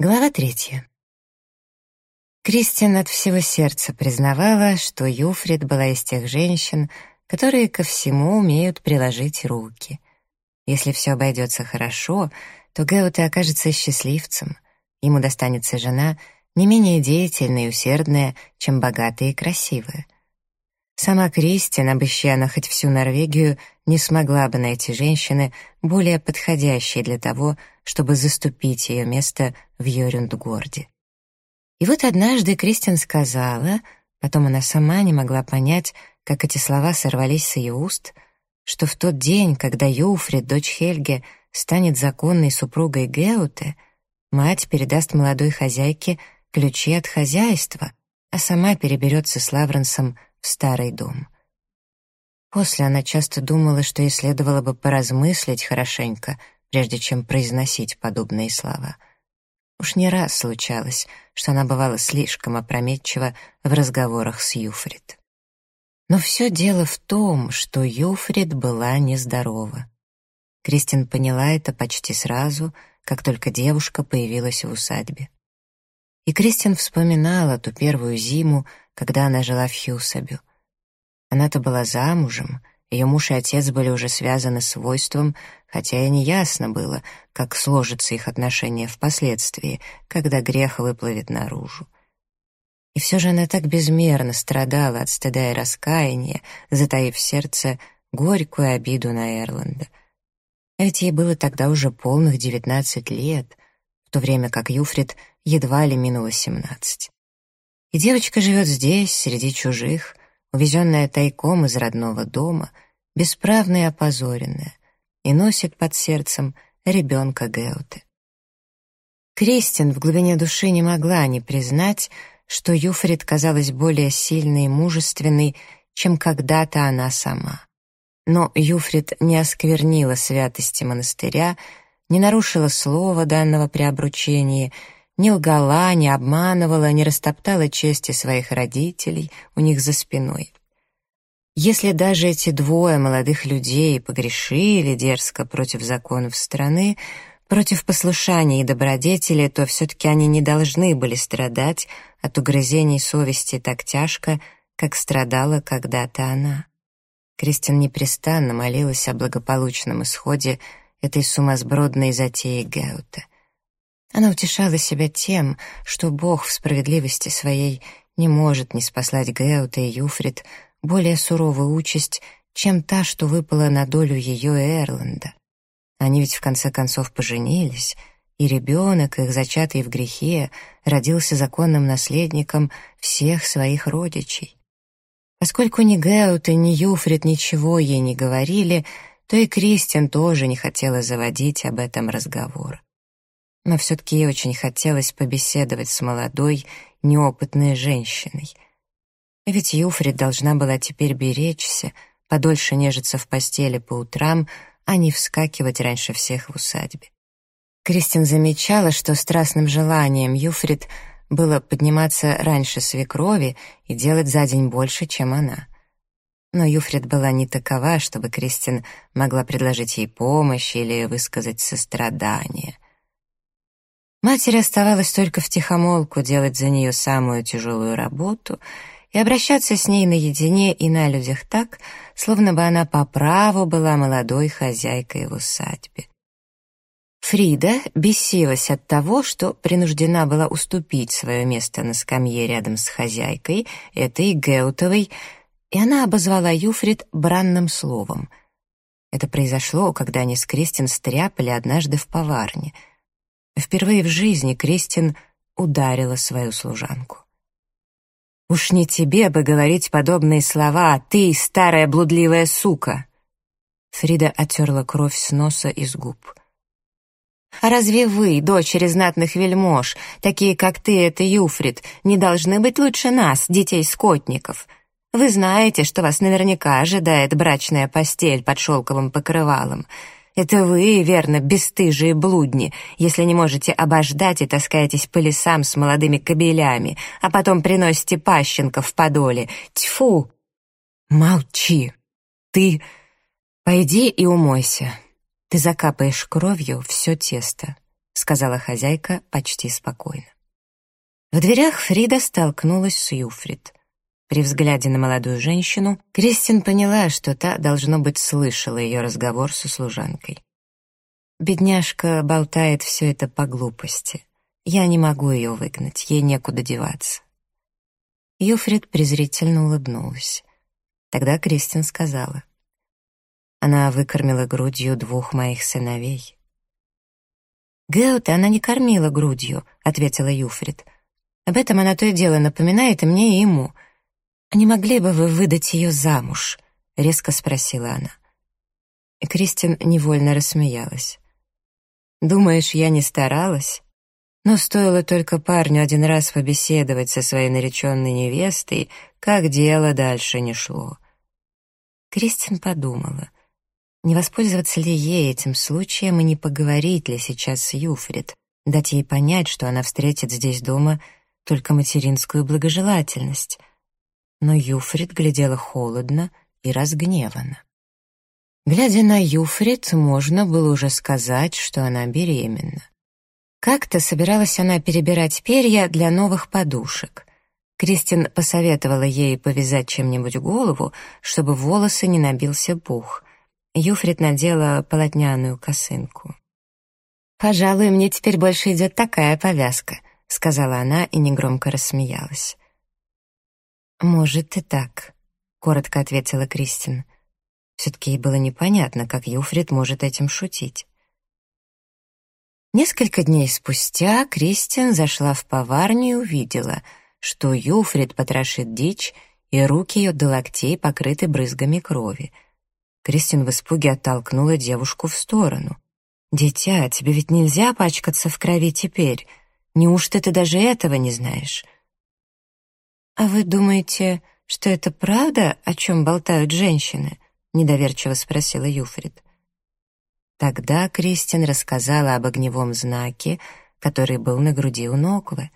Глава третья. Кристин от всего сердца признавала, что Юфрид была из тех женщин, которые ко всему умеют приложить руки. Если все обойдется хорошо, то Геуте окажется счастливцем. Ему достанется жена не менее деятельная и усердная, чем богатая и красивая. Сама Кристин, обыщи она хоть всю Норвегию, не смогла бы найти женщины, более подходящей для того, чтобы заступить ее место в Йорюндгорде. И вот однажды Кристин сказала, потом она сама не могла понять, как эти слова сорвались с ее уст, что в тот день, когда Юфрид, дочь Хельге, станет законной супругой Геуте, мать передаст молодой хозяйке ключи от хозяйства, а сама переберется с Лавренсом старый дом. После она часто думала, что ей следовало бы поразмыслить хорошенько, прежде чем произносить подобные слова. Уж не раз случалось, что она бывала слишком опрометчива в разговорах с Юфрид. Но все дело в том, что Юфрид была нездорова. Кристин поняла это почти сразу, как только девушка появилась в усадьбе. И Кристин вспоминала ту первую зиму, когда она жила в Хьюсабю. Она-то была замужем, ее муж и отец были уже связаны свойством, хотя и не ясно было, как сложатся их отношения впоследствии, когда грех выплывет наружу. И все же она так безмерно страдала от стыда и раскаяния, затаив в сердце горькую обиду на Эрланда. А ведь ей было тогда уже полных девятнадцать лет, в то время как Юфрид едва ли минуло семнадцать. И девочка живет здесь, среди чужих, увезенная тайком из родного дома, бесправная и опозоренная, и носит под сердцем ребенка Геуте. Кристин в глубине души не могла не признать, что Юфрид казалась более сильной и мужественной, чем когда-то она сама. Но Юфрид не осквернила святости монастыря, не нарушила слова, данного при обручении — не лгала, не обманывала, не растоптала чести своих родителей у них за спиной. Если даже эти двое молодых людей погрешили дерзко против законов страны, против послушания и добродетели, то все-таки они не должны были страдать от угрызений совести так тяжко, как страдала когда-то она. Кристин непрестанно молилась о благополучном исходе этой сумасбродной затеи Геута. Она утешала себя тем, что Бог в справедливости своей не может не спаслать Геута и Юфрид более суровую участь, чем та, что выпала на долю ее и Эрланда. Они ведь в конце концов поженились, и ребенок, их зачатый в грехе, родился законным наследником всех своих родичей. Поскольку ни Геут и ни Юфрид ничего ей не говорили, то и Кристин тоже не хотела заводить об этом разговор но все-таки ей очень хотелось побеседовать с молодой, неопытной женщиной. Ведь Юфрид должна была теперь беречься, подольше нежиться в постели по утрам, а не вскакивать раньше всех в усадьбе. Кристин замечала, что страстным желанием Юфрид было подниматься раньше свекрови и делать за день больше, чем она. Но Юфрид была не такова, чтобы Кристин могла предложить ей помощь или высказать сострадание. Матери оставалось только втихомолку делать за нее самую тяжелую работу и обращаться с ней наедине и на людях так, словно бы она по праву была молодой хозяйкой в усадьбе. Фрида бесилась от того, что принуждена была уступить свое место на скамье рядом с хозяйкой, этой Геутовой, и она обозвала Юфрид бранным словом. Это произошло, когда они с Кристин стряпали однажды в поварне — Впервые в жизни Кристин ударила свою служанку. «Уж не тебе бы говорить подобные слова, ты, старая блудливая сука!» Фрида оттерла кровь с носа и с губ. «А разве вы, дочери знатных вельмож, такие как ты, это Юфрид, не должны быть лучше нас, детей скотников? Вы знаете, что вас наверняка ожидает брачная постель под шелковым покрывалом. Это вы, верно, бесстыжие блудни, если не можете обождать и таскаетесь по лесам с молодыми кобелями, а потом приносите пащенков в подоле. Тьфу! Молчи! Ты... Пойди и умойся. Ты закапаешь кровью все тесто. Сказала хозяйка почти спокойно. В дверях Фрида столкнулась с Юфрид. При взгляде на молодую женщину Кристин поняла, что та, должно быть, слышала ее разговор со служанкой. Бедняжка болтает все это по глупости. Я не могу ее выгнать, ей некуда деваться. Юфрид презрительно улыбнулась. Тогда Кристин сказала. Она выкормила грудью двух моих сыновей. «Геута она не кормила грудью», — ответила Юфрид. «Об этом она то и дело напоминает и мне, и ему. Не могли бы вы выдать ее замуж?» — резко спросила она. И Кристин невольно рассмеялась. «Думаешь, я не старалась?» Но стоило только парню один раз побеседовать со своей нареченной невестой, как дело дальше не шло. Кристин подумала, не воспользоваться ли ей этим случаем и не поговорить ли сейчас с Юфрид, дать ей понять, что она встретит здесь дома только материнскую благожелательность. Но Юфрид глядела холодно и разгневанно. Глядя на Юфрид, можно было уже сказать, что она беременна. Как-то собиралась она перебирать перья для новых подушек. Кристин посоветовала ей повязать чем-нибудь голову, чтобы волосы не набился пух. Юфрид надела полотняную косынку. «Пожалуй, мне теперь больше идет такая повязка», — сказала она и негромко рассмеялась. «Может, и так», — коротко ответила Кристин. Все-таки ей было непонятно, как Юфрид может этим шутить. Несколько дней спустя Кристин зашла в поварню и увидела, что Юфрид потрошит дичь, и руки ее до локтей покрыты брызгами крови. Кристин в испуге оттолкнула девушку в сторону. «Дитя, тебе ведь нельзя пачкаться в крови теперь. Неужто ты даже этого не знаешь?» «А вы думаете, что это правда, о чем болтают женщины?» — недоверчиво спросила Юфрид. Тогда Кристин рассказала об огневом знаке, который был на груди у Ноквы.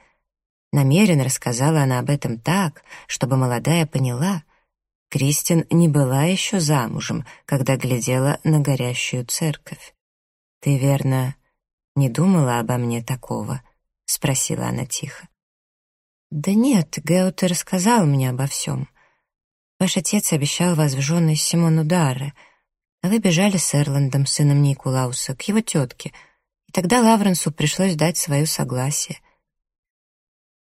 Намеренно рассказала она об этом так, чтобы молодая поняла. Кристин не была еще замужем, когда глядела на горящую церковь. «Ты, верно, не думала обо мне такого?» — спросила она тихо. «Да нет, Геуте рассказал мне обо всем. Ваш отец обещал вас в жены Симону Дарре — а вы бежали с Эрландом, сыном Никулауса, к его тетке, и тогда Лавренсу пришлось дать свое согласие.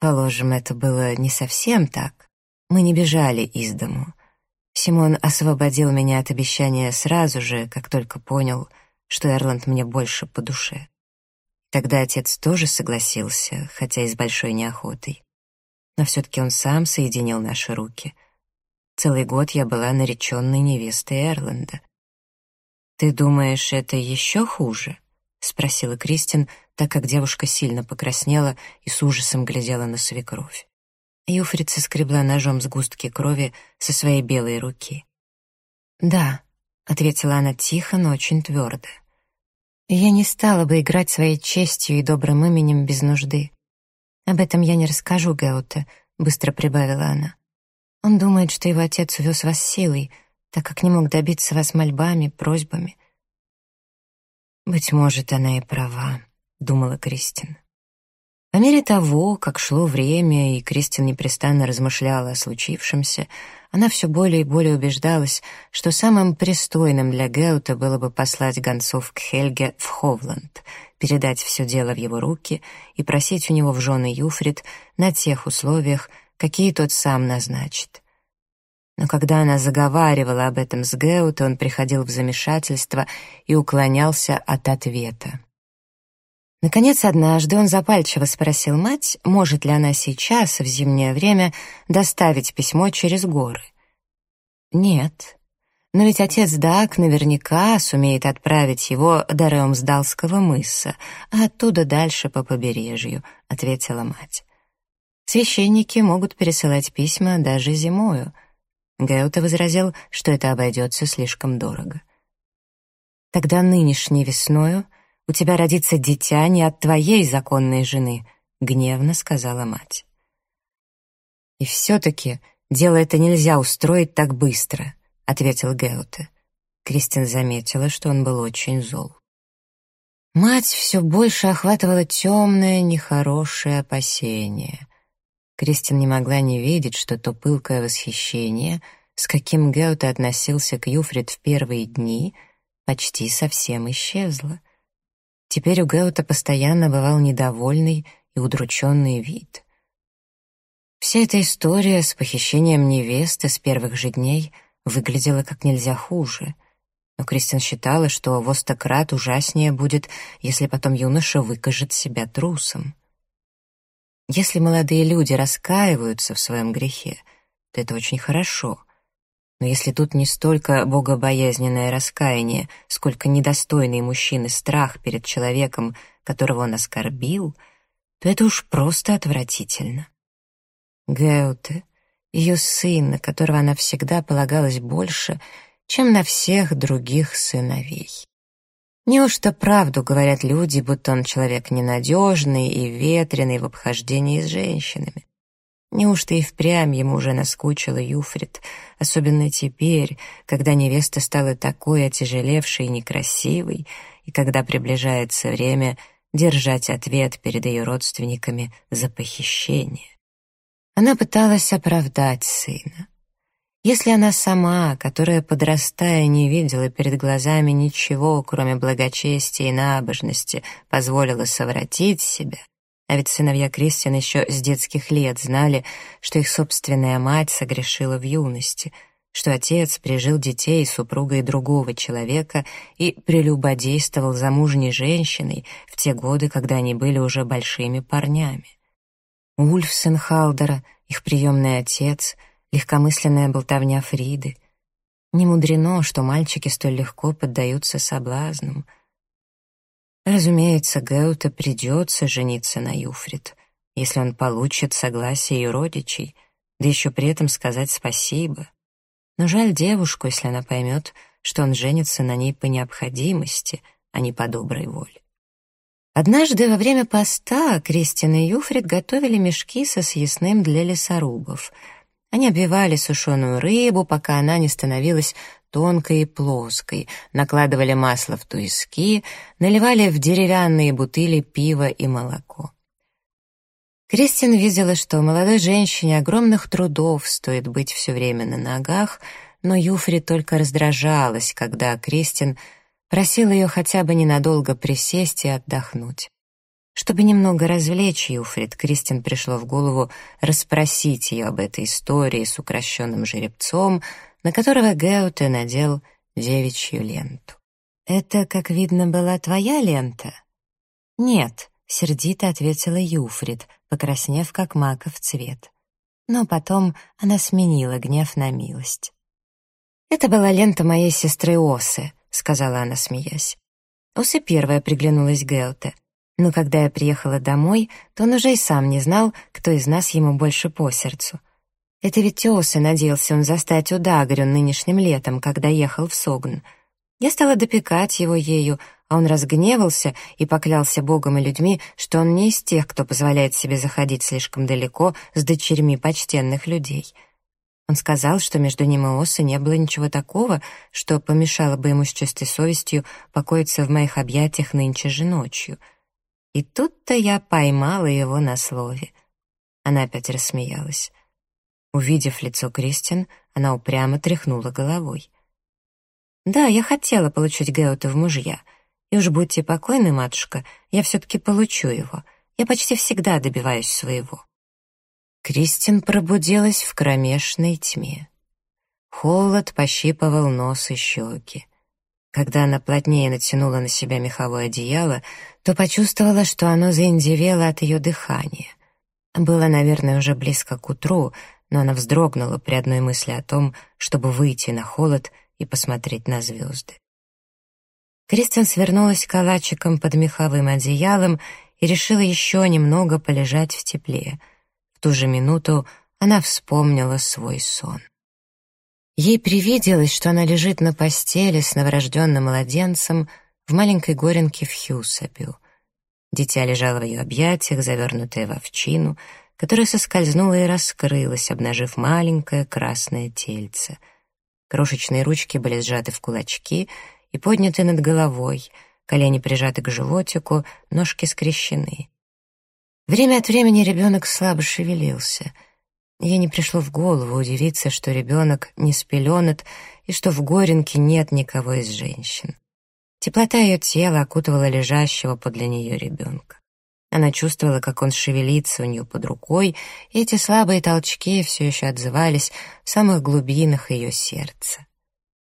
Положим, это было не совсем так. Мы не бежали из дому. Симон освободил меня от обещания сразу же, как только понял, что Эрланд мне больше по душе. Тогда отец тоже согласился, хотя и с большой неохотой. Но все-таки он сам соединил наши руки. Целый год я была нареченной невестой Эрланда. «Ты думаешь, это еще хуже?» — спросила Кристин, так как девушка сильно покраснела и с ужасом глядела на свекровь. Юфрица скребла ножом сгустки крови со своей белой руки. «Да», — ответила она тихо, но очень твердо. «Я не стала бы играть своей честью и добрым именем без нужды. Об этом я не расскажу Геуте», — быстро прибавила она. «Он думает, что его отец увез вас силой, так как не мог добиться вас мольбами, просьбами. «Быть может, она и права», — думала Кристин. По мере того, как шло время, и Кристин непрестанно размышляла о случившемся, она все более и более убеждалась, что самым пристойным для Геута было бы послать гонцов к Хельге в Ховланд, передать все дело в его руки и просить у него в жены Юфрид на тех условиях, какие тот сам назначит. Но когда она заговаривала об этом с Геуто, он приходил в замешательство и уклонялся от ответа. Наконец, однажды он запальчиво спросил мать, может ли она сейчас, в зимнее время, доставить письмо через горы. «Нет. Но ведь отец Дак наверняка сумеет отправить его до Реумсдалского мыса, а оттуда дальше по побережью», — ответила мать. «Священники могут пересылать письма даже зимою». Геута возразил, что это обойдется слишком дорого. «Тогда нынешней весною у тебя родится дитя не от твоей законной жены», — гневно сказала мать. «И все-таки дело это нельзя устроить так быстро», — ответил Геуте. Кристин заметила, что он был очень зол. Мать все больше охватывала темное, нехорошее опасение. Кристин не могла не видеть, что то пылкое восхищение, с каким Геуте относился к Юфрид в первые дни, почти совсем исчезло. Теперь у Геута постоянно бывал недовольный и удрученный вид. Вся эта история с похищением невесты с первых же дней выглядела как нельзя хуже. Но Кристин считала, что в остократ ужаснее будет, если потом юноша выкажет себя трусом. Если молодые люди раскаиваются в своем грехе, то это очень хорошо. Но если тут не столько богобоязненное раскаяние, сколько недостойный мужчины страх перед человеком, которого он оскорбил, то это уж просто отвратительно. Геуте, ее сын, на которого она всегда полагалась больше, чем на всех других сыновей. Неужто правду говорят люди, будто он человек ненадежный и ветреный в обхождении с женщинами? Неужто и впрямь ему уже наскучила Юфрид, особенно теперь, когда невеста стала такой отяжелевшей и некрасивой, и когда приближается время держать ответ перед ее родственниками за похищение? Она пыталась оправдать сына. Если она сама, которая, подрастая, не видела перед глазами ничего, кроме благочестия и набожности, позволила совратить себя, а ведь сыновья Кристиан еще с детских лет знали, что их собственная мать согрешила в юности, что отец прижил детей супругой другого человека и прелюбодействовал замужней женщиной в те годы, когда они были уже большими парнями. Ульф Сенхалдера, их приемный отец, легкомысленная болтовня Фриды. Не мудрено, что мальчики столь легко поддаются соблазнам. Разумеется, Геуте придется жениться на Юфрид, если он получит согласие ее родичей, да еще при этом сказать спасибо. Но жаль девушку, если она поймет, что он женится на ней по необходимости, а не по доброй воле. Однажды во время поста Кристина и Юфрид готовили мешки со съестным для лесорубов. Они обвивали сушеную рыбу, пока она не становилась тонкой и плоской, накладывали масло в туиски, наливали в деревянные бутыли пиво и молоко. Кристин видела, что молодой женщине огромных трудов стоит быть все время на ногах, но Юфри только раздражалась, когда Кристин Просил ее хотя бы ненадолго присесть и отдохнуть. Чтобы немного развлечь Юфрид, Кристин пришло в голову расспросить ее об этой истории с укращенным жеребцом, на которого Геуте надел девичью ленту. «Это, как видно, была твоя лента?» «Нет», — сердито ответила Юфрид, покраснев, как маков цвет. Но потом она сменила гнев на милость. «Это была лента моей сестры Осы», — сказала она, смеясь. Усы первая приглянулась Гелте. Но когда я приехала домой, то он уже и сам не знал, кто из нас ему больше по сердцу. Это ведь Осы надеялся он застать у Дагрю нынешним летом, когда ехал в Согн. Я стала допекать его ею, а он разгневался и поклялся Богом и людьми, что он не из тех, кто позволяет себе заходить слишком далеко с дочерьми почтенных людей — он сказал, что между ним и Осой не было ничего такого, что помешало бы ему с чистой совестью покоиться в моих объятиях нынче же ночью. И тут-то я поймала его на слове. Она опять рассмеялась. Увидев лицо Кристин, она упрямо тряхнула головой. «Да, я хотела получить Геота в мужья. И уж будьте покойны, матушка, я все-таки получу его. Я почти всегда добиваюсь своего». Кристин пробудилась в кромешной тьме. Холод пощипывал нос и щеки. Когда она плотнее натянула на себя меховое одеяло, то почувствовала, что оно заиндевело от ее дыхания. Было, наверное, уже близко к утру, но она вздрогнула при одной мысли о том, чтобы выйти на холод и посмотреть на звезды. Кристин свернулась калачиком под меховым одеялом и решила еще немного полежать в тепле — ту же минуту она вспомнила свой сон. Ей привиделось, что она лежит на постели с новорожденным младенцем в маленькой горенке в Хьюсабю. Дитя лежало в ее объятиях, завернутое в овчину, которая соскользнула и раскрылась, обнажив маленькое красное тельце. Крошечные ручки были сжаты в кулачки и подняты над головой, колени прижаты к животику, ножки скрещены. Время от времени ребенок слабо шевелился. Ей не пришло в голову удивиться, что ребенок не спеленат и что в Горенке нет никого из женщин. Теплота ее тела окутывала лежащего подле нее ребенка. Она чувствовала, как он шевелится у нее под рукой, и эти слабые толчки все еще отзывались в самых глубинах ее сердца.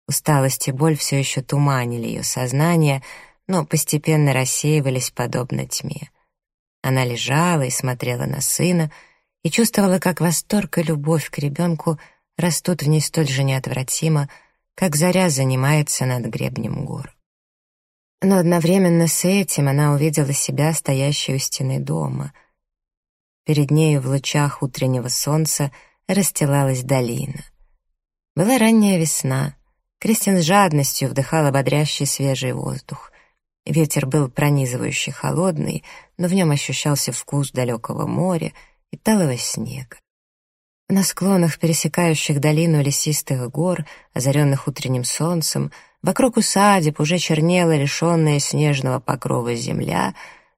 Усталость и боль все еще туманили ее сознание, но постепенно рассеивались подобно тьме. Она лежала и смотрела на сына, и чувствовала, как восторг и любовь к ребенку растут в ней столь же неотвратимо, как заря занимается над гребнем гор. Но одновременно с этим она увидела себя, стоящей у стены дома. Перед нею в лучах утреннего солнца расстилалась долина. Была ранняя весна. Кристин с жадностью вдыхала бодрящий свежий воздух. Ветер был пронизывающий холодный, но в нем ощущался вкус далекого моря и талого снега. На склонах, пересекающих долину лесистых гор, озаренных утренним солнцем, вокруг усадеб уже чернела лишенная снежного покрова земля,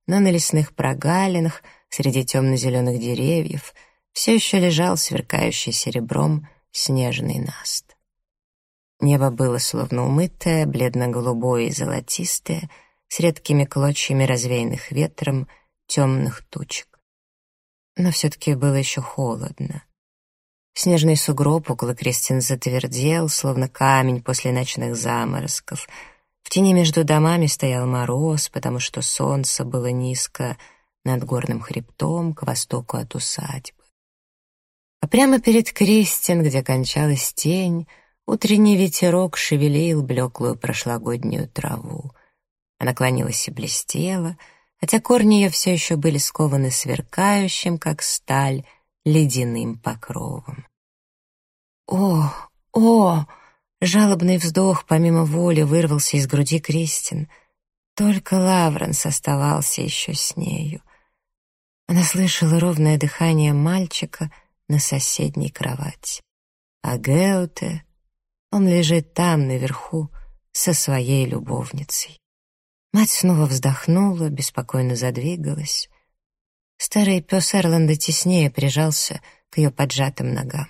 но на лесных прогалинах, среди темно-зеленых деревьев, все еще лежал сверкающий серебром снежный наст. Небо было словно умытое, бледно-голубое и золотистое — с редкими клочьями развеянных ветром темных тучек. Но все-таки было еще холодно. Снежный сугроб около Кристин затвердел, словно камень после ночных заморозков. В тени между домами стоял мороз, потому что солнце было низко над горным хребтом к востоку от усадьбы. А прямо перед Кристин, где кончалась тень, утренний ветерок шевелил блеклую прошлогоднюю траву. Она клонилась и блестела, хотя корни ее все еще были скованы сверкающим, как сталь, ледяным покровом. «О, о!» Жалобный вздох помимо воли вырвался из груди Кристин. Только Лавренс оставался еще с нею. Она слышала ровное дыхание мальчика на соседней кровати. А Геуте, он лежит там, наверху, со своей любовницей. Мать снова вздохнула, беспокойно задвигалась. Старый пес Эрланда теснее прижался к ее поджатым ногам.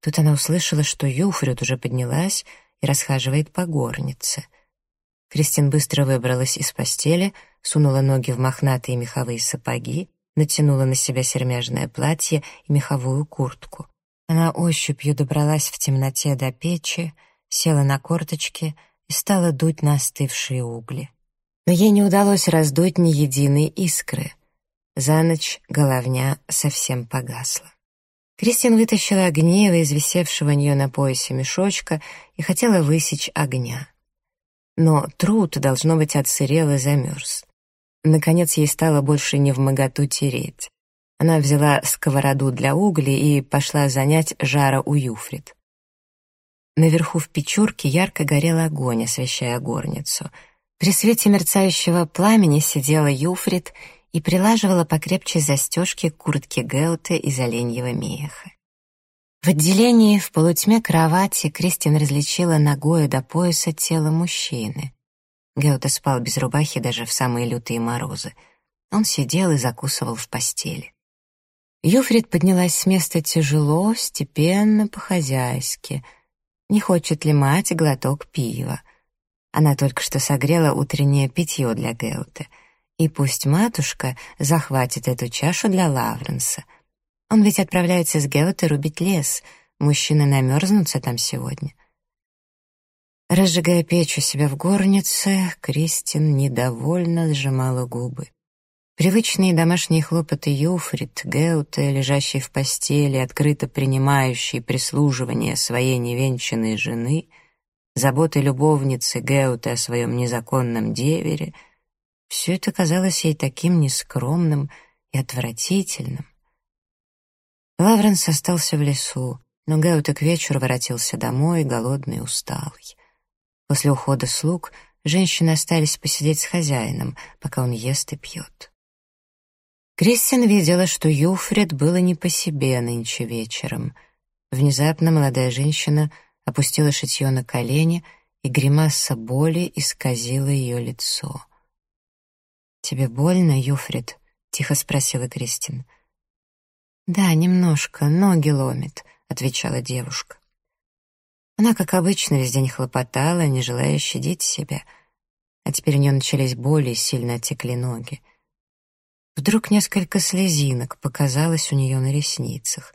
Тут она услышала, что Юфрид уже поднялась и расхаживает по горнице. Кристин быстро выбралась из постели, сунула ноги в мохнатые меховые сапоги, натянула на себя сермяжное платье и меховую куртку. Она ощупью добралась в темноте до печи, села на корточки и стала дуть на остывшие угли но ей не удалось раздуть ни единой искры. За ночь головня совсем погасла. Кристин вытащила огниво из висевшего у нее на поясе мешочка и хотела высечь огня. Но труд, должно быть, отсырел и замерз. Наконец ей стало больше не в моготу тереть. Она взяла сковороду для углей и пошла занять жара у Юфрид. Наверху в печурке ярко горел огонь, освещая горницу — при свете мерцающего пламени сидела Юфрид и прилаживала покрепче застежки к куртке Геута из оленьего меха. В отделении в полутьме кровати Кристин различила ногою до пояса тело мужчины. Геута спал без рубахи даже в самые лютые морозы. Он сидел и закусывал в постели. Юфрид поднялась с места тяжело, степенно, по-хозяйски. Не хочет ли мать глоток пива? Она только что согрела утреннее питье для Геута. И пусть матушка захватит эту чашу для Лавренса. Он ведь отправляется с Геута рубить лес. Мужчины намерзнутся там сегодня. Разжигая печь у себя в горнице, Кристин недовольно сжимала губы. Привычные домашние хлопоты Юфрид, Геута, лежащий в постели, открыто принимающий прислуживание своей невенчанной жены — заботы любовницы Геуты о своем незаконном девере, все это казалось ей таким нескромным и отвратительным. Лавренс остался в лесу, но Геута к вечеру воротился домой, голодный и усталый. После ухода слуг женщины остались посидеть с хозяином, пока он ест и пьет. Кристин видела, что Юфрид было не по себе нынче вечером. Внезапно молодая женщина опустила шитье на колени и гримаса боли исказила ее лицо. «Тебе больно, Юфрид?» — тихо спросила Кристин. «Да, немножко, ноги ломит», — отвечала девушка. Она, как обычно, весь день хлопотала, не желая щадить себя. А теперь у нее начались боли и сильно отекли ноги. Вдруг несколько слезинок показалось у нее на ресницах.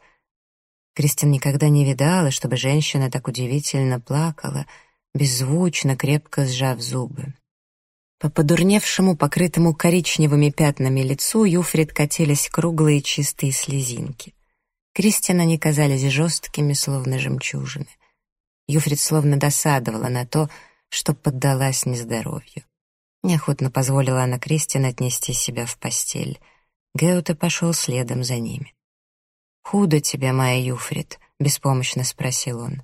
Кристин никогда не видала, чтобы женщина так удивительно плакала, беззвучно, крепко сжав зубы. По подурневшему, покрытому коричневыми пятнами лицу Юфрид катились круглые чистые слезинки. Кристин они казались жесткими, словно жемчужины. Юфрид словно досадовала на то, что поддалась нездоровью. Неохотно позволила она Кристин отнести себя в постель. Геуте пошел следом за ними. «Худо тебе, моя Юфрид?» — беспомощно спросил он.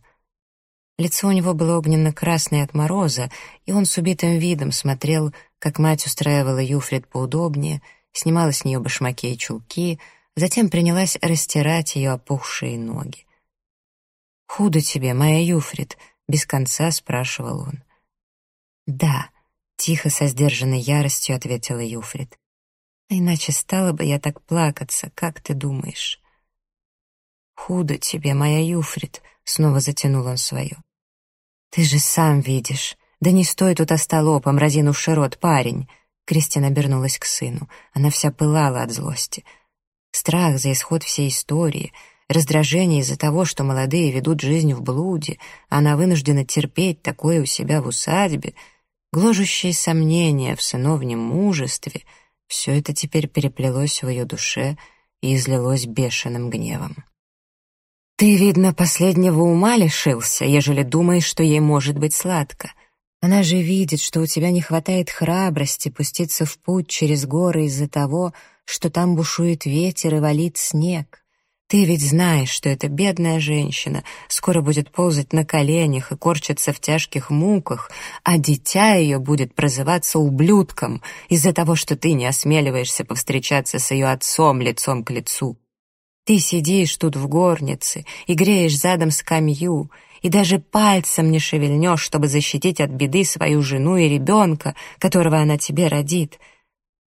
Лицо у него было огненно-красное от мороза, и он с убитым видом смотрел, как мать устраивала Юфрид поудобнее, снимала с нее башмаки и чулки, затем принялась растирать ее опухшие ноги. «Худо тебе, моя Юфрид?» — без конца спрашивал он. «Да», — тихо, со сдержанной яростью ответила Юфрид. «А иначе стала бы я так плакаться, как ты думаешь?» «Худо тебе, моя Юфрид», — снова затянул он свое. «Ты же сам видишь. Да не стой тут остолопом, разинувший рот, парень!» Кристина обернулась к сыну. Она вся пылала от злости. Страх за исход всей истории, раздражение из-за того, что молодые ведут жизнь в блуде, а она вынуждена терпеть такое у себя в усадьбе, гложущие сомнения в сыновнем мужестве — все это теперь переплелось в ее душе и излилось бешеным гневом. Ты, видно, последнего ума лишился, ежели думаешь, что ей может быть сладко. Она же видит, что у тебя не хватает храбрости пуститься в путь через горы из-за того, что там бушует ветер и валит снег. Ты ведь знаешь, что эта бедная женщина скоро будет ползать на коленях и корчиться в тяжких муках, а дитя ее будет прозываться ублюдком из-за того, что ты не осмеливаешься повстречаться с ее отцом лицом к лицу. Ты сидишь тут в горнице и греешь задом скамью, и даже пальцем не шевельнешь, чтобы защитить от беды свою жену и ребенка, которого она тебе родит.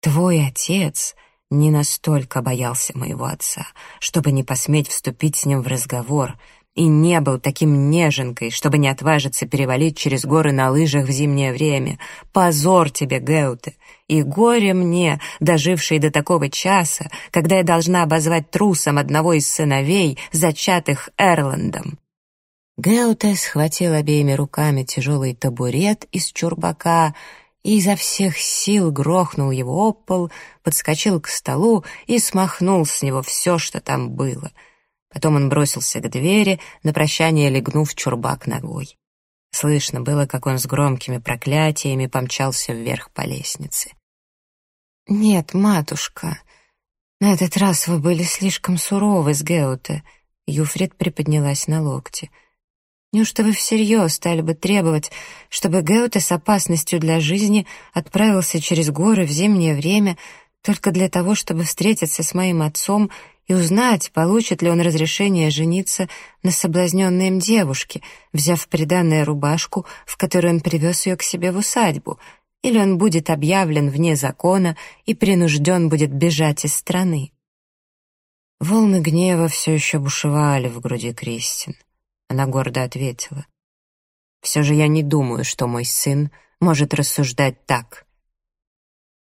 Твой отец не настолько боялся моего отца, чтобы не посметь вступить с ним в разговор — и не был таким неженкой, чтобы не отважиться перевалить через горы на лыжах в зимнее время. Позор тебе, Геуте, и горе мне, дожившей до такого часа, когда я должна обозвать трусом одного из сыновей, зачатых Эрландом. Геуте схватил обеими руками тяжелый табурет из чурбака и изо всех сил грохнул его об пол, подскочил к столу и смахнул с него все, что там было — Потом он бросился к двери, на прощание легнув чурбак ногой. Слышно было, как он с громкими проклятиями помчался вверх по лестнице. «Нет, матушка, на этот раз вы были слишком суровы с Геуте», — Юфрид приподнялась на локте. «Неужто вы всерьез стали бы требовать, чтобы Геуте с опасностью для жизни отправился через горы в зимнее время только для того, чтобы встретиться с моим отцом и узнать, получит ли он разрешение жениться на соблазненной им девушке, взяв приданную рубашку, в которой он привез ее к себе в усадьбу, или он будет объявлен вне закона и принужден будет бежать из страны. Волны гнева все еще бушевали в груди Кристин. Она гордо ответила. «Все же я не думаю, что мой сын может рассуждать так».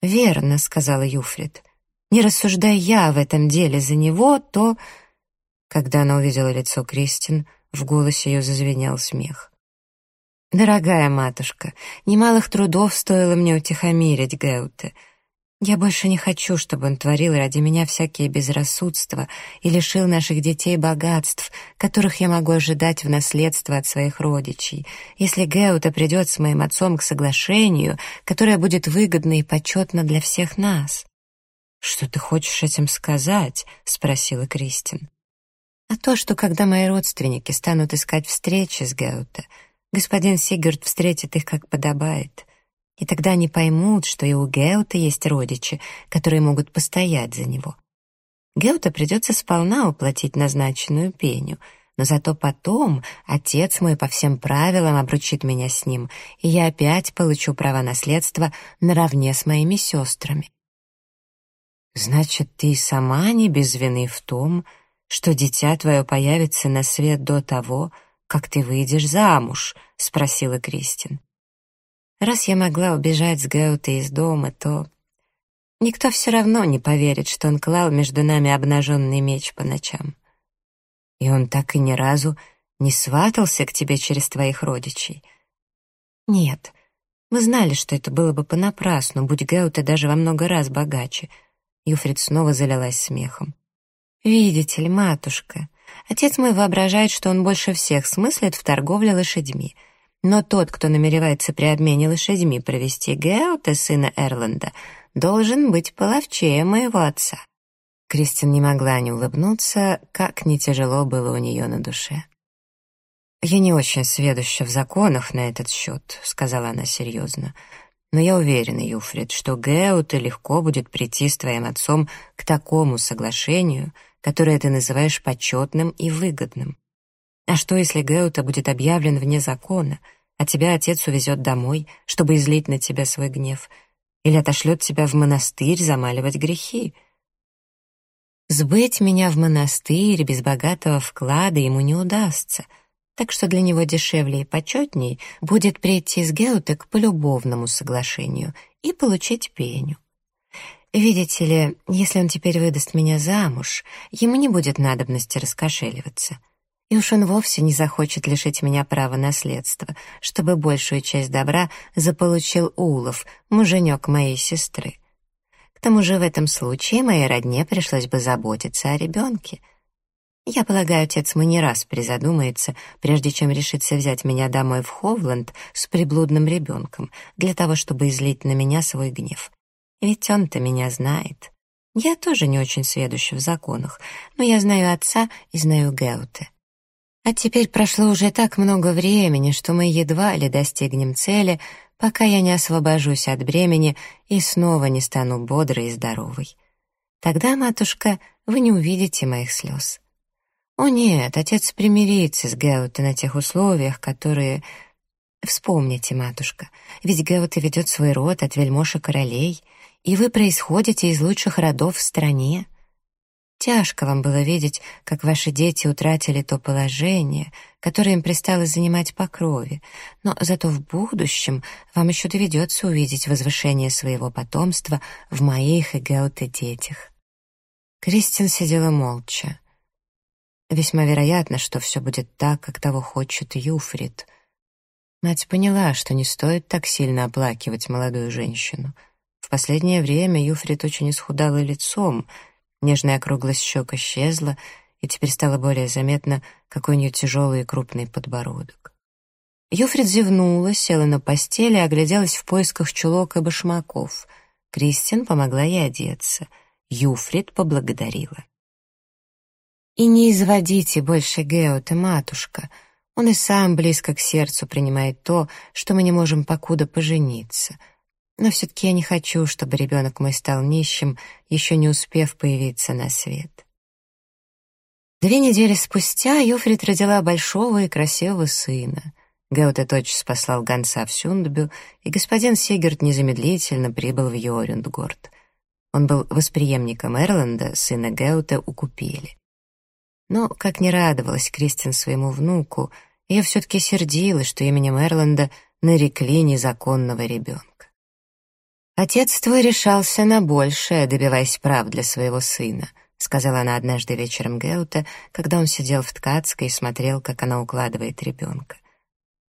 «Верно», — сказала Юфрид. Не рассуждая я в этом деле за него, то... Когда она увидела лицо Кристин, в голосе ее зазвенел смех. «Дорогая матушка, немалых трудов стоило мне утихомирить Геуте. Я больше не хочу, чтобы он творил ради меня всякие безрассудства и лишил наших детей богатств, которых я могу ожидать в наследство от своих родичей, если Геута придет с моим отцом к соглашению, которое будет выгодно и почетно для всех нас». «Что ты хочешь этим сказать?» — спросила Кристин. «А то, что когда мои родственники станут искать встречи с Геуте, господин Сигурд встретит их как подобает, и тогда они поймут, что и у Геута есть родичи, которые могут постоять за него. Геута придется сполна уплатить назначенную пеню, но зато потом отец мой по всем правилам обручит меня с ним, и я опять получу право наследства наравне с моими сестрами. Значит, ты сама не без вины в том, что дитя твое появится на свет до того, как ты выйдешь замуж?» — спросила Кристин. «Раз я могла убежать с Геута из дома, то никто все равно не поверит, что он клал между нами обнаженный меч по ночам. И он так и ни разу не сватался к тебе через твоих родичей. Нет, мы знали, что это было бы понапрасну, будь Геута даже во много раз богаче. Юфрид снова залилась смехом. «Видите ли, матушка, отец мой воображает, что он больше всех смыслит в торговле лошадьми. Но тот, кто намеревается при обмене лошадьми провести Геута, сына Эрланда, должен быть половчее моего отца». Кристин не могла не улыбнуться, как не тяжело было у нее на душе. «Я не очень сведуща в законах на этот счет», — сказала она серьезно. Но я уверена, Юфрид, что Геуте легко будет прийти с твоим отцом к такому соглашению, которое ты называешь почетным и выгодным. А что, если Геута будет объявлен вне закона, а тебя отец увезет домой, чтобы излить на тебя свой гнев, или отошлет тебя в монастырь замаливать грехи? Сбыть меня в монастырь без богатого вклада ему не удастся — так что для него дешевле и почетней будет прийти с Геуте к полюбовному соглашению и получить пеню. Видите ли, если он теперь выдаст меня замуж, ему не будет надобности раскошеливаться. И уж он вовсе не захочет лишить меня права наследства, чтобы большую часть добра заполучил Улов, муженек моей сестры. К тому же в этом случае моей родне пришлось бы заботиться о ребенке — я полагаю, отец мой не раз призадумается, прежде чем решится взять меня домой в Ховланд с приблудным ребенком, для того, чтобы излить на меня свой гнев. Ведь он-то меня знает. Я тоже не очень сведуща в законах, но я знаю отца и знаю Геуте. А теперь прошло уже так много времени, что мы едва ли достигнем цели, пока я не освобожусь от бремени и снова не стану бодрой и здоровой. Тогда, матушка, вы не увидите моих слез. О нет, отец примирится с Геуте на тех условиях, которые... Вспомните, матушка, ведь Геуте ведет свой род от вельмож королей, и вы происходите из лучших родов в стране. Тяжко вам было видеть, как ваши дети утратили то положение, которое им пристало занимать по крови, но зато в будущем вам еще доведется увидеть возвышение своего потомства в моих и Геуте детях. Кристин сидела молча. Весьма вероятно, что все будет так, как того хочет Юфрид. Мать поняла, что не стоит так сильно оплакивать молодую женщину. В последнее время Юфрид очень исхудала лицом, нежная округлость щек исчезла, и теперь стало более заметно, какой у нее тяжелый и крупный подбородок. Юфрид зевнула, села на постели и огляделась в поисках чулок и башмаков. Кристин помогла ей одеться. Юфрид поблагодарила. И не изводите больше Геота, матушка. Он и сам близко к сердцу принимает то, что мы не можем покуда пожениться. Но все-таки я не хочу, чтобы ребенок мой стал нищим, еще не успев появиться на свет. Две недели спустя Юфрид родила большого и красивого сына. Геоте тотчас послал гонца в Сюндбю, и господин Сигерт незамедлительно прибыл в Йорюндгорд. Он был восприемником Эрланда, сына Геута у Купели. Но, как не радовалась Кристин своему внуку, ее все-таки сердило, что именем Эрланда нарекли незаконного ребенка. «Отец твой решался на большее, добиваясь прав для своего сына», сказала она однажды вечером Геута, когда он сидел в ткацкой и смотрел, как она укладывает ребенка.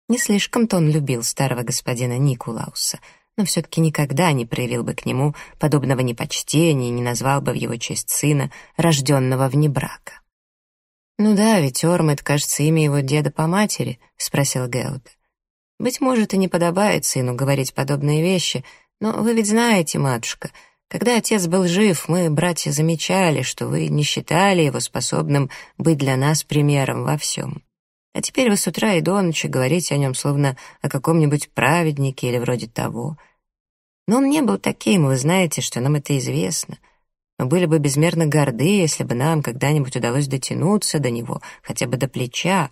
Не слишком-то он любил старого господина Никулауса, но все-таки никогда не проявил бы к нему подобного непочтения и не назвал бы в его честь сына, рожденного вне брака. «Ну да, ведь Ормет, кажется, имя его деда по матери», — спросил Геуд. «Быть может, и не подобает сыну говорить подобные вещи, но вы ведь знаете, матушка, когда отец был жив, мы, братья, замечали, что вы не считали его способным быть для нас примером во всем. А теперь вы с утра и до ночи говорите о нем словно о каком-нибудь праведнике или вроде того. Но он не был таким, вы знаете, что нам это известно. Мы были бы безмерно горды, если бы нам когда-нибудь удалось дотянуться до него, хотя бы до плеча.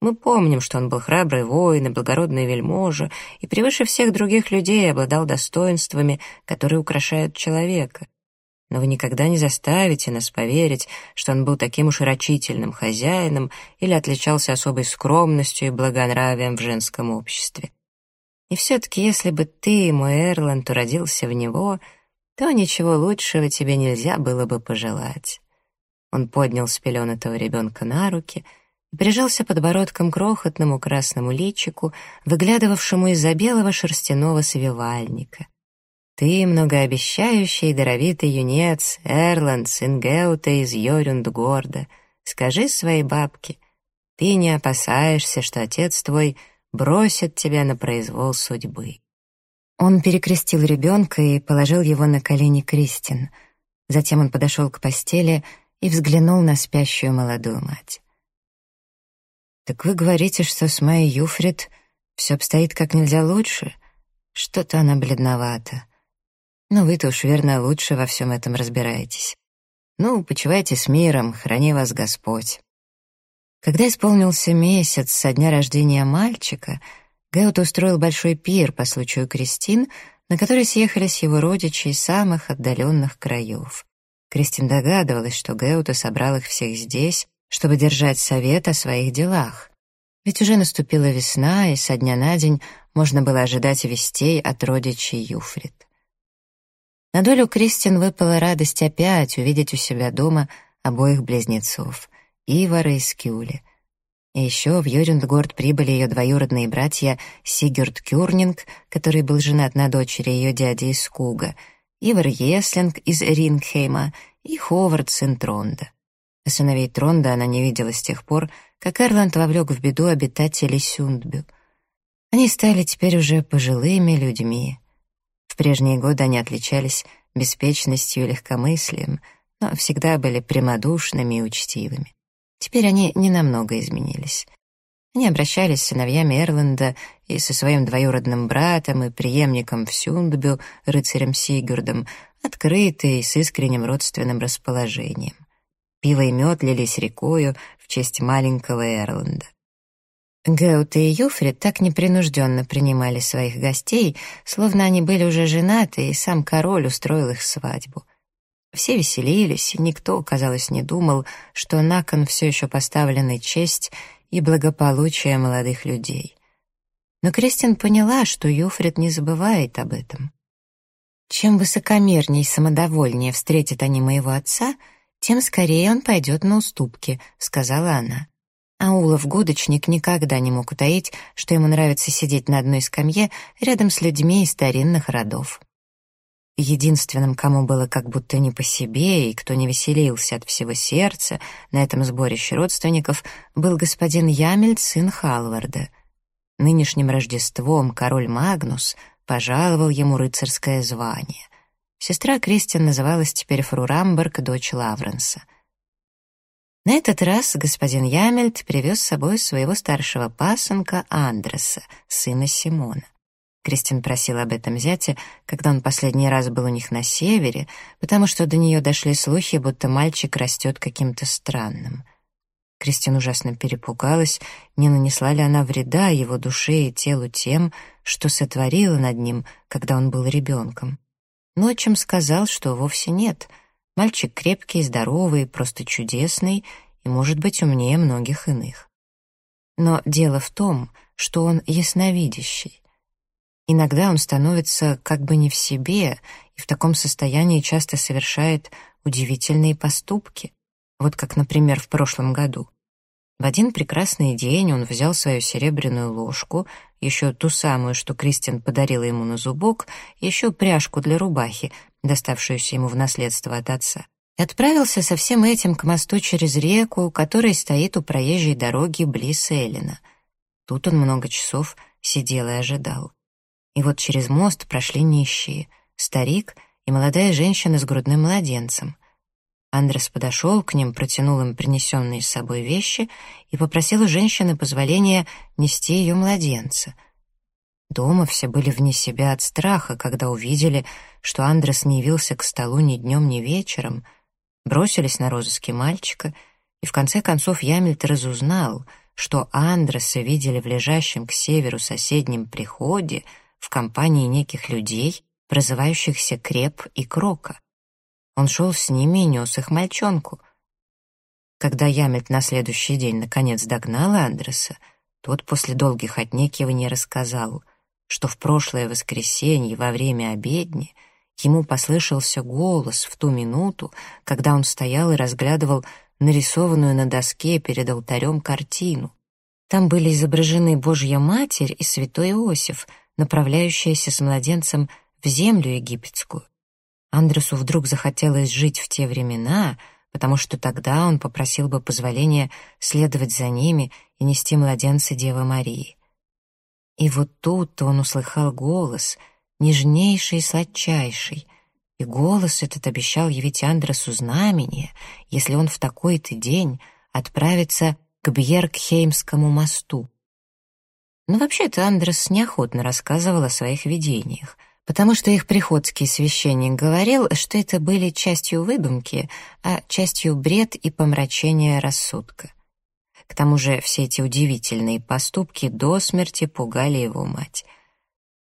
Мы помним, что он был храбрый воин и благородный вельможа, и превыше всех других людей обладал достоинствами, которые украшают человека. Но вы никогда не заставите нас поверить, что он был таким уж рачительным хозяином или отличался особой скромностью и благонравием в женском обществе. И все-таки, если бы ты, мой Эрланд, уродился в него, то ничего лучшего тебе нельзя было бы пожелать. Он поднял спеленатого ребенка на руки и прижался подбородком к крохотному красному личику, выглядывавшему из-за белого шерстяного свивальника. Ты многообещающий и даровитый юнец, Эрланд, сын Геута из Йорюндгорда. Скажи своей бабке, ты не опасаешься, что отец твой бросит тебя на произвол судьбы. Он перекрестил ребенка и положил его на колени Кристин. Затем он подошел к постели и взглянул на спящую молодую мать. «Так вы говорите, что с Майей Юфрид все обстоит как нельзя лучше? Что-то она бледновата. Но вы-то уж верно лучше во всем этом разбираетесь. Ну, почивайте с миром, храни вас Господь. Когда исполнился месяц со дня рождения мальчика, Геут устроил большой пир по случаю Кристин, на который съехались его родичи из самых отдаленных краев. Кристин догадывалась, что Геута собрал их всех здесь, чтобы держать совет о своих делах. Ведь уже наступила весна, и со дня на день можно было ожидать вестей от родичей Юфрид. На долю Кристин выпала радость опять увидеть у себя дома обоих близнецов — Ивара и Скюли. Еще в Йорюндгорд прибыли ее двоюродные братья Сигурд Кюрнинг, который был женат на дочери ее дяди из Куга, Ивар Еслинг из Рингхейма и Ховард, сын Тронда. Сыновей Тронда она не видела с тех пор, как Эрланд вовлек в беду обитателей Сюндбю. Они стали теперь уже пожилыми людьми. В прежние годы они отличались беспечностью и легкомыслием, но всегда были прямодушными и учтивыми. Теперь они ненамного изменились. Они обращались с сыновьями Эрланда и со своим двоюродным братом и преемником в Сюндбю, рыцарем Сигурдом, открыто и с искренним родственным расположением. Пиво и мед лились рекою в честь маленького Эрланда. Геут и Юфрид так непринужденно принимали своих гостей, словно они были уже женаты, и сам король устроил их свадьбу. Все веселились, никто, казалось, не думал, что на кон все еще поставлены честь и благополучие молодых людей. Но Кристин поняла, что Юфрид не забывает об этом. Чем высокомернее и самодовольнее встретят они моего отца, тем скорее он пойдет на уступки, сказала она. А Улов-годочник никогда не мог утаить, что ему нравится сидеть на одной скамье рядом с людьми из старинных родов. Единственным, кому было как будто не по себе и кто не веселился от всего сердца на этом сборище родственников, был господин Ямельд, сын Халварда. Нынешним Рождеством король Магнус пожаловал ему рыцарское звание. Сестра Кристин называлась теперь Фрурамберг, дочь Лавренса — на этот раз господин Ямельт привез с собой своего старшего пасынка Андреса, сына Симона. Кристин просила об этом зятя, когда он последний раз был у них на севере, потому что до нее дошли слухи, будто мальчик растет каким-то странным. Кристин ужасно перепугалась, не нанесла ли она вреда его душе и телу тем, что сотворила над ним, когда он был ребенком. Но отчим сказал, что вовсе нет — Мальчик крепкий, здоровый, просто чудесный и, может быть, умнее многих иных. Но дело в том, что он ясновидящий. Иногда он становится как бы не в себе и в таком состоянии часто совершает удивительные поступки. Вот как, например, в прошлом году. В один прекрасный день он взял свою серебряную ложку, еще ту самую, что Кристин подарила ему на зубок, еще пряжку для рубахи, доставшуюся ему в наследство от отца, и отправился со всем этим к мосту через реку, который стоит у проезжей дороги близ Эллина. Тут он много часов сидел и ожидал. И вот через мост прошли нищие, старик и молодая женщина с грудным младенцем — Андрес подошел к ним, протянул им принесенные с собой вещи и попросил у женщины позволения нести ее младенца. Дома все были вне себя от страха, когда увидели, что Андрес не явился к столу ни днем, ни вечером, бросились на розыски мальчика, и в конце концов Ямельт разузнал, что Андреса видели в лежащем к северу соседнем приходе в компании неких людей, прозывающихся Креп и Крока. Он шел с ними и нес их мальчонку. Когда Ямельт на следующий день наконец догнал Андреса, тот после долгих отнекиваний рассказал — что в прошлое воскресенье во время обедни ему послышался голос в ту минуту, когда он стоял и разглядывал нарисованную на доске перед алтарем картину. Там были изображены Божья Матерь и святой Иосиф, направляющиеся с младенцем в землю египетскую. Андресу вдруг захотелось жить в те времена, потому что тогда он попросил бы позволения следовать за ними и нести младенца Девы Марии. И вот тут он услыхал голос, нежнейший и сладчайший, и голос этот обещал явить Андресу знамение, если он в такой-то день отправится к Бьергхеймскому мосту. Но вообще-то Андрес неохотно рассказывал о своих видениях, потому что их приходский священник говорил, что это были частью выдумки, а частью бред и помрачения рассудка. К тому же все эти удивительные поступки до смерти пугали его мать.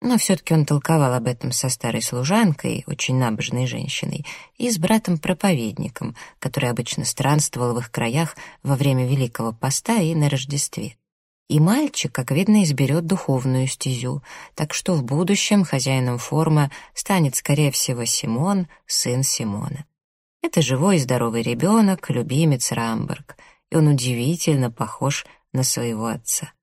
Но все-таки он толковал об этом со старой служанкой, очень набожной женщиной, и с братом-проповедником, который обычно странствовал в их краях во время Великого Поста и на Рождестве. И мальчик, как видно, изберет духовную стезю, так что в будущем хозяином форма станет, скорее всего, Симон, сын Симона. Это живой и здоровый ребенок, любимец Рамберг — и он удивительно похож на своего отца.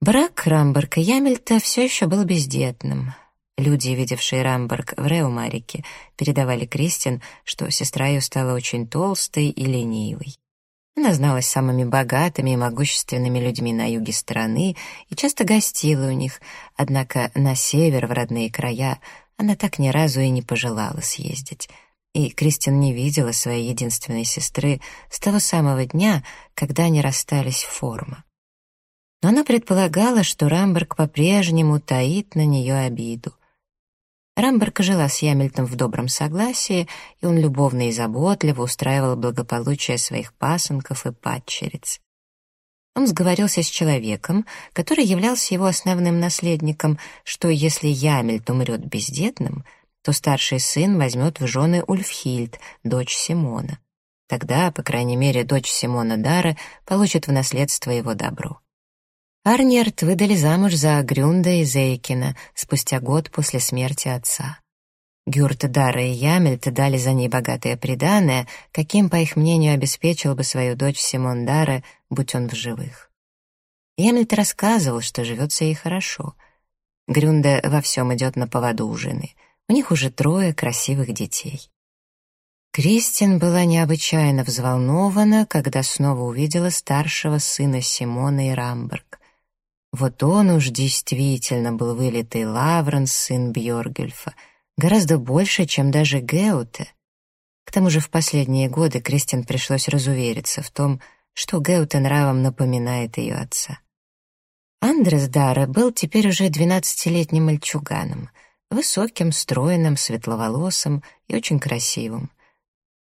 Брак Рамберга и Ямельта все еще был бездетным. Люди, видевшие Рамберг в Реумарике, передавали Кристин, что сестра ее стала очень толстой и ленивой. Она зналась самыми богатыми и могущественными людьми на юге страны и часто гостила у них, однако на север, в родные края, она так ни разу и не пожелала съездить — и Кристин не видела своей единственной сестры с того самого дня, когда они расстались в форма. Но она предполагала, что Рамберг по-прежнему таит на нее обиду. Рамберг жила с Ямельтом в добром согласии, и он любовно и заботливо устраивал благополучие своих пасынков и падчериц. Он сговорился с человеком, который являлся его основным наследником, что если Ямельт умрет бездетным — то старший сын возьмет в жены Ульфхильд, дочь Симона. Тогда, по крайней мере, дочь Симона Дара получит в наследство его добро. Арнерт выдали замуж за Грюнда и Зейкина спустя год после смерти отца. Гюрт Дара и Ямельт дали за ней богатое приданое, каким, по их мнению, обеспечил бы свою дочь Симон Дара, будь он в живых. Ямельт рассказывал, что живется ей хорошо. Грюнда во всем идет на поводу у жены — у них уже трое красивых детей. Кристин была необычайно взволнована, когда снова увидела старшего сына Симона и Рамберг. Вот он уж действительно был вылитый Лавренс, сын Бьоргельфа, гораздо больше, чем даже Геуте. К тому же в последние годы Кристин пришлось разувериться в том, что Геуте нравом напоминает ее отца. Андрес Дара был теперь уже двенадцатилетним мальчуганом — Высоким, стройным, светловолосым и очень красивым.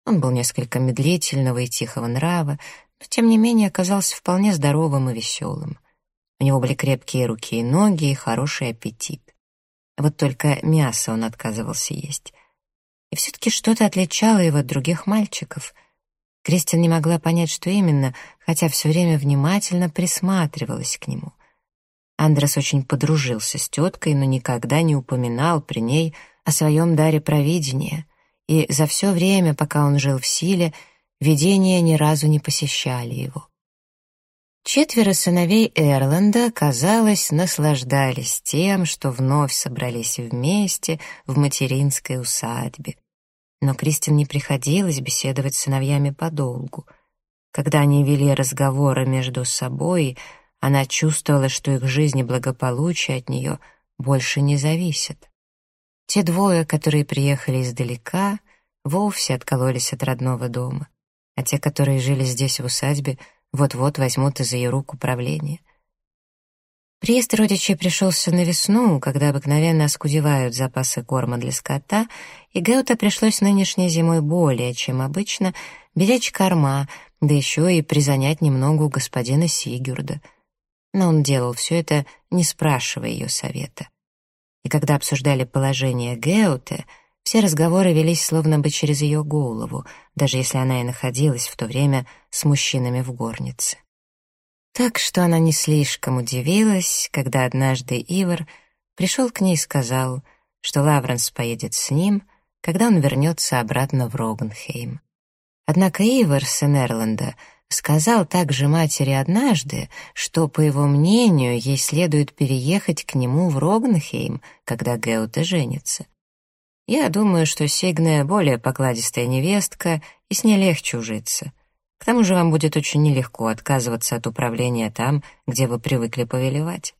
Он был несколько медлительного и тихого нрава, но тем не менее оказался вполне здоровым и веселым. У него были крепкие руки и ноги и хороший аппетит. Вот только мясо он отказывался есть. И все-таки что-то отличало его от других мальчиков. Кристин не могла понять, что именно, хотя все время внимательно присматривалась к нему. Андрес очень подружился с теткой, но никогда не упоминал при ней о своем даре провидения, и за все время, пока он жил в силе, видения ни разу не посещали его. Четверо сыновей Эрланда, казалось, наслаждались тем, что вновь собрались вместе в материнской усадьбе. Но Кристин не приходилось беседовать с сыновьями подолгу. Когда они вели разговоры между собой, она чувствовала, что их жизнь и благополучие от нее больше не зависят. Те двое, которые приехали издалека, вовсе откололись от родного дома, а те, которые жили здесь в усадьбе, вот-вот возьмут из ее рук управление. Приезд родичей пришелся на весну, когда обыкновенно оскудевают запасы корма для скота, и Геута пришлось нынешней зимой более, чем обычно, беречь корма, да еще и призанять немного у господина Сигюрда. Но он делал все это, не спрашивая ее совета. И когда обсуждали положение Геуте, все разговоры велись словно бы через ее голову, даже если она и находилась в то время с мужчинами в горнице. Так что она не слишком удивилась, когда однажды Ивар пришел к ней и сказал, что Лавренс поедет с ним, когда он вернется обратно в Рогенхейм. Однако Ивар, сын Эрланда, сказал также матери однажды, что, по его мнению, ей следует переехать к нему в Рогенхейм, когда Геута женится. Я думаю, что Сигне более покладистая невестка, и с ней легче ужиться. К тому же вам будет очень нелегко отказываться от управления там, где вы привыкли повелевать.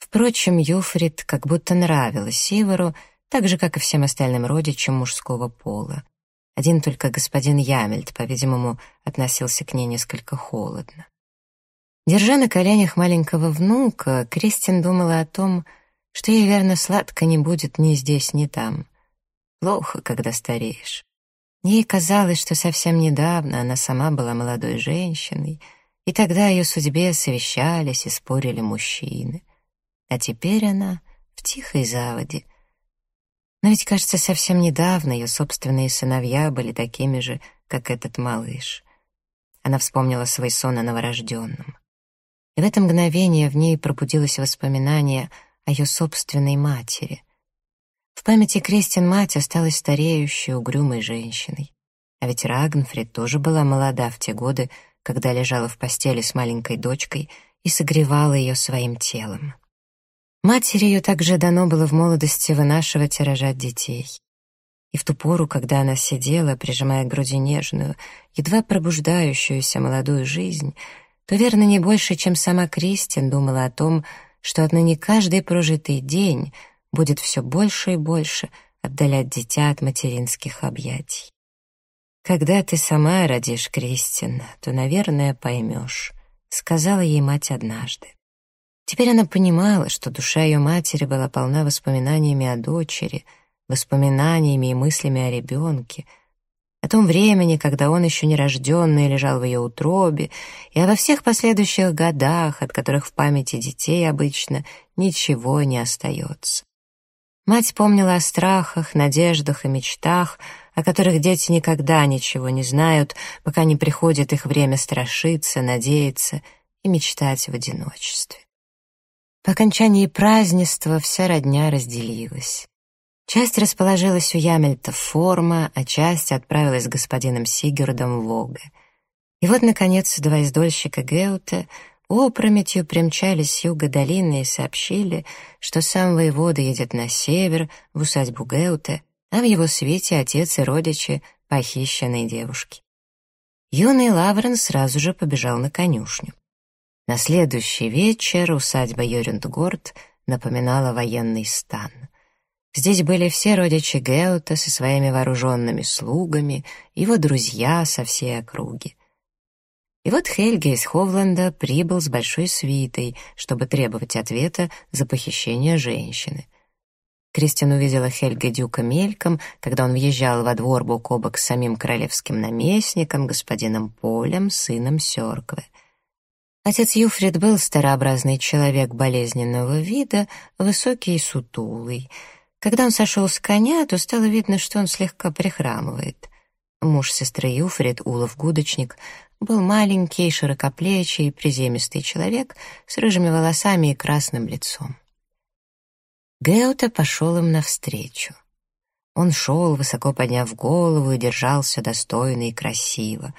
Впрочем, Юфрид как будто нравилась Сивору, так же, как и всем остальным родичам мужского пола. Один только господин Ямельд, по-видимому, относился к ней несколько холодно. Держа на коленях маленького внука, Кристин думала о том, что ей, верно, сладко не будет ни здесь, ни там. Плохо, когда стареешь. Ей казалось, что совсем недавно она сама была молодой женщиной, и тогда о ее судьбе совещались и спорили мужчины. А теперь она в тихой заводе. Но ведь, кажется, совсем недавно ее собственные сыновья были такими же, как этот малыш. Она вспомнила свой сон о новорожденном. И в это мгновение в ней пробудилось воспоминание о ее собственной матери — в памяти Кристин мать осталась стареющей, угрюмой женщиной. А ведь Рагнфрид тоже была молода в те годы, когда лежала в постели с маленькой дочкой и согревала ее своим телом. Матери ее также дано было в молодости вынашивать и рожать детей. И в ту пору, когда она сидела, прижимая к груди нежную, едва пробуждающуюся молодую жизнь, то, верно, не больше, чем сама Кристин думала о том, что отныне каждый прожитый день — будет все больше и больше отдалять дитя от материнских объятий. «Когда ты сама родишь, Кристин, то, наверное, поймешь», — сказала ей мать однажды. Теперь она понимала, что душа ее матери была полна воспоминаниями о дочери, воспоминаниями и мыслями о ребенке, о том времени, когда он еще нерожденный лежал в ее утробе, и обо всех последующих годах, от которых в памяти детей обычно ничего не остается. Мать помнила о страхах, надеждах и мечтах, о которых дети никогда ничего не знают, пока не приходит их время страшиться, надеяться и мечтать в одиночестве. По окончании празднества вся родня разделилась. Часть расположилась у Ямельта форма, а часть отправилась с господином Сигердом в Логе. И вот, наконец, два издольщика Геута опрометью примчались с юга долины и сообщили, что сам воевода едет на север, в усадьбу Геуте, а в его свете отец и родичи похищенной девушки. Юный Лаврен сразу же побежал на конюшню. На следующий вечер усадьба Йорюндгорд напоминала военный стан. Здесь были все родичи Геута со своими вооруженными слугами, его друзья со всей округи. И вот Хельге из Ховланда прибыл с большой свитой, чтобы требовать ответа за похищение женщины. Кристин увидела Хельге Дюка мельком, когда он въезжал во двор бок о бок с самим королевским наместником, господином Полем, сыном Сёркве. Отец Юфрид был старообразный человек болезненного вида, высокий и сутулый. Когда он сошел с коня, то стало видно, что он слегка прихрамывает. Муж сестры Юфрид, Улов Гудочник, был маленький, широкоплечий, приземистый человек с рыжими волосами и красным лицом. Геута пошел им навстречу. Он шел, высоко подняв голову, и держался достойно и красиво.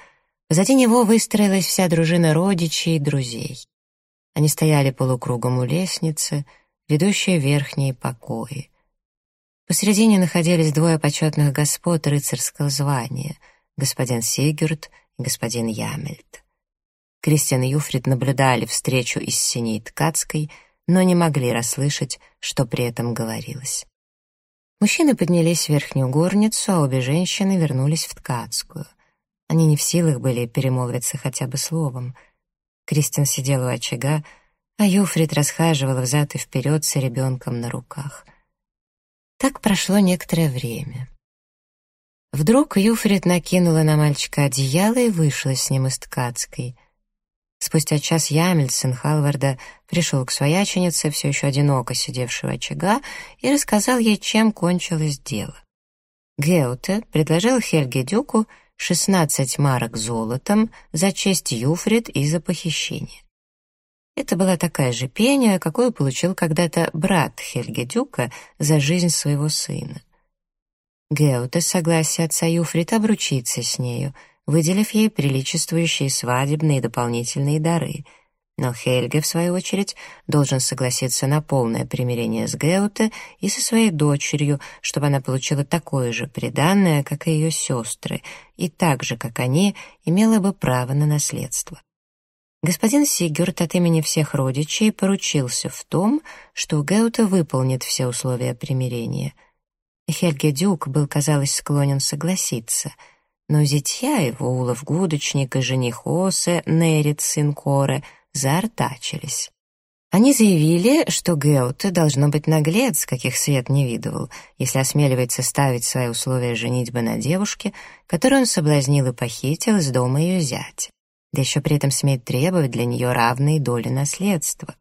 Позади него выстроилась вся дружина родичей и друзей. Они стояли полукругом у лестницы, ведущей в верхние покои. Посредине находились двое почетных господ рыцарского звания — господин Сигюрд и господин Ямельт. Кристиан и Юфрид наблюдали встречу из синей ткацкой, но не могли расслышать, что при этом говорилось. Мужчины поднялись в верхнюю горницу, а обе женщины вернулись в ткацкую. Они не в силах были перемолвиться хотя бы словом. Кристин сидела у очага, а Юфрид расхаживала взад и вперед с ребенком на руках. Так прошло некоторое время. Вдруг Юфрид накинула на мальчика одеяло и вышла с ним из ткацкой. Спустя час Ямель, сын Халварда, пришел к свояченице, все еще одиноко сидевшего очага, и рассказал ей, чем кончилось дело. Геуте предложил Хельге Дюку 16 марок золотом за честь Юфрид и за похищение. Это была такая же пения, какую получил когда-то брат Хельге Дюка за жизнь своего сына. Геуте с согласия отца Юфрид обручиться с нею — выделив ей приличествующие свадебные дополнительные дары. Но Хельге, в свою очередь, должен согласиться на полное примирение с Геуте и со своей дочерью, чтобы она получила такое же приданное, как и ее сестры, и так же, как они, имела бы право на наследство. Господин Сигюрт от имени всех родичей поручился в том, что Геута выполнит все условия примирения. Хельге Дюк был, казалось, склонен согласиться — но зятья его, Улов Гудочник и жених Осе, Нерит, сын Коры, заортачились. Они заявили, что Геуте должно быть наглец, каких свет не видывал, если осмеливается ставить свои условия женитьбы на девушке, которую он соблазнил и похитил из дома ее зятя, да еще при этом смеет требовать для нее равные доли наследства.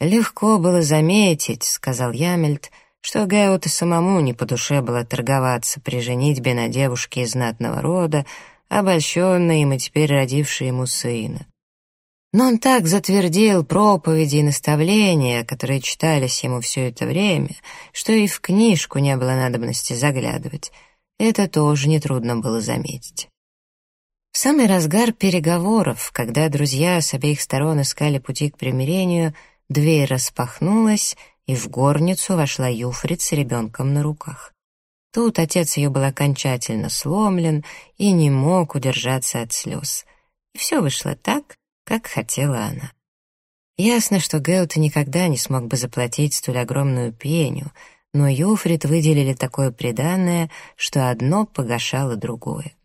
«Легко было заметить», — сказал Ямельт, — что Гауту самому не по душе было торговаться при женитьбе на девушке из знатного рода, обольщенной им и теперь родившей ему сына. Но он так затвердил проповеди и наставления, которые читались ему все это время, что и в книжку не было надобности заглядывать. Это тоже нетрудно было заметить. В самый разгар переговоров, когда друзья с обеих сторон искали пути к примирению, дверь распахнулась, и в горницу вошла Юфрид с ребенком на руках. Тут отец ее был окончательно сломлен и не мог удержаться от слез. И все вышло так, как хотела она. Ясно, что Геут никогда не смог бы заплатить столь огромную пеню, но Юфрид выделили такое приданное, что одно погашало другое.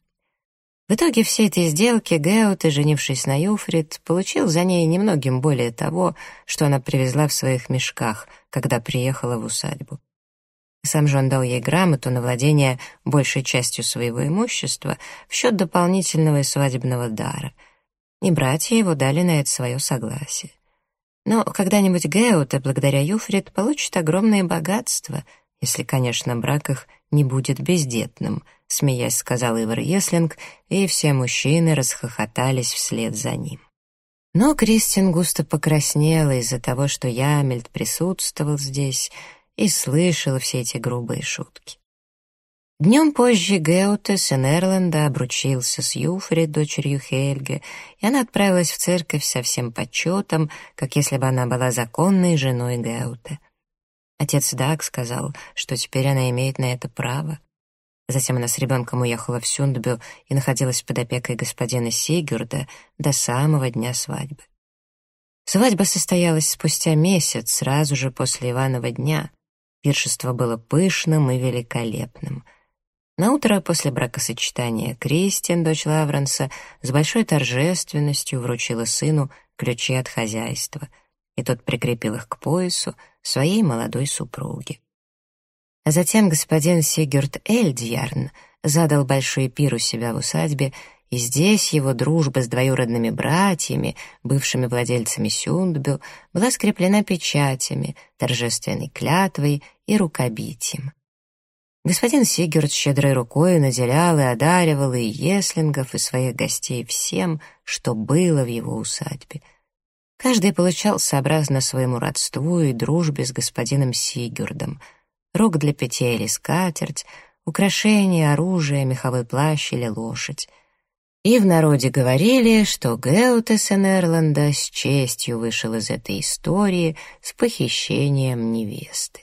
В итоге всей этой сделки Геут, женившись на Юфрид, получил за ней немногим более того, что она привезла в своих мешках, когда приехала в усадьбу. Сам же он дал ей грамоту на владение большей частью своего имущества в счет дополнительного и свадебного дара, и братья его дали на это свое согласие. Но когда-нибудь Геута, благодаря Юфрид, получит огромное богатство, если, конечно, брак их не будет бездетным — смеясь, сказал Ивар Еслинг, и все мужчины расхохотались вслед за ним. Но Кристин густо покраснела из-за того, что Ямельд присутствовал здесь и слышала все эти грубые шутки. Днем позже Геуте, сын Эрленда, обручился с Юфри, дочерью Хельге, и она отправилась в церковь со всем почетом, как если бы она была законной женой Геуте. Отец Даг сказал, что теперь она имеет на это право. Затем она с ребенком уехала в Сюндбю и находилась под опекой господина Сигюрда до самого дня свадьбы. Свадьба состоялась спустя месяц, сразу же после Иванова дня. Пиршество было пышным и великолепным. На утро после бракосочетания Кристин, дочь Лавренса, с большой торжественностью вручила сыну ключи от хозяйства, и тот прикрепил их к поясу своей молодой супруге. А затем господин Сигурд Эльдьярн задал большой пир у себя в усадьбе, и здесь его дружба с двоюродными братьями, бывшими владельцами Сюндбю, была скреплена печатями, торжественной клятвой и рукобитием. Господин Сигурд щедрой рукой наделял и одаривал и еслингов, и своих гостей всем, что было в его усадьбе. Каждый получал сообразно своему родству и дружбе с господином Сигурдом — рог для питья или скатерть, украшения, оружие, меховой плащ или лошадь. И в народе говорили, что Геутесен Эрланда с честью вышел из этой истории с похищением невесты.